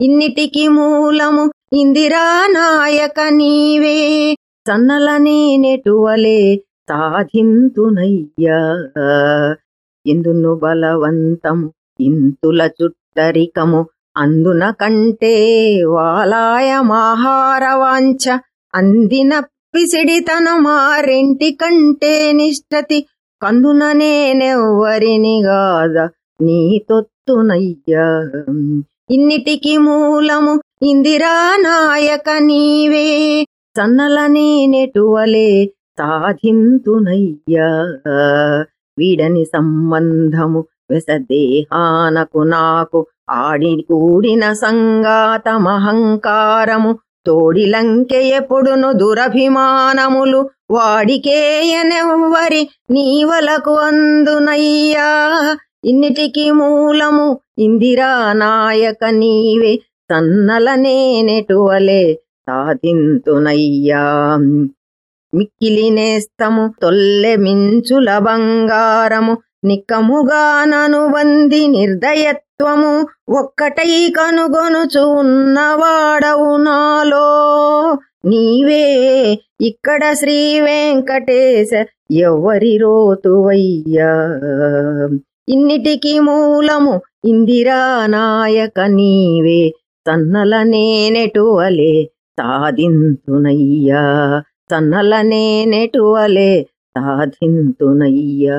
ఇన్నిటికి మూలము ఇందిరా నాయక నీవే. సన్నలనే నెటువలే సాధింతునయ్యా. ఇందును బలవంతము ఇంతుల చుట్టరికము అందున కంటే వాలాయ వాంఛ అందిన పిసిడితన మారెంటి కంటే నిష్టతి కందున నేనెవ్వరిని గాద నీ తొత్తునయ్యా. ఇన్నిటికి మూలము ఇందిరా నాయక నీవే. సన్నలని నెటువలే సాధింతునయ్యా. వీడని సంబంధము వెసదేహానకు నాకు ఆడి కూడిన సంగాతమహంకారము తోడిలంకె ఎప్పుడును దురభిమానములు వాడికేయనెవ్వరి నీవలకు అందునయ్యా. ఇన్నిటికి మూలము ఇందిరా నాయక నీవే. సన్నల నేనెటువలే సాధింతునయ్యా. మిక్కిలి నేస్తము తొల్లె మించుల బంగారము. నిక్కముగా నను వంది నిర్దయత్వము. ఒక్కటై కనుగొనుచు ఉన్నవాడవు నాలో. నీవే ఇక్కడ శ్రీ వెంకటేశ ఎవరి రోతువయ్యా. ఇన్నిటికి మూలము ఇందిరా నాయక నీవే. సన్నల నేనెటువలే సాధింతునయ్యా. సన్నల నేనెటువలే సాధింతునయ్యా.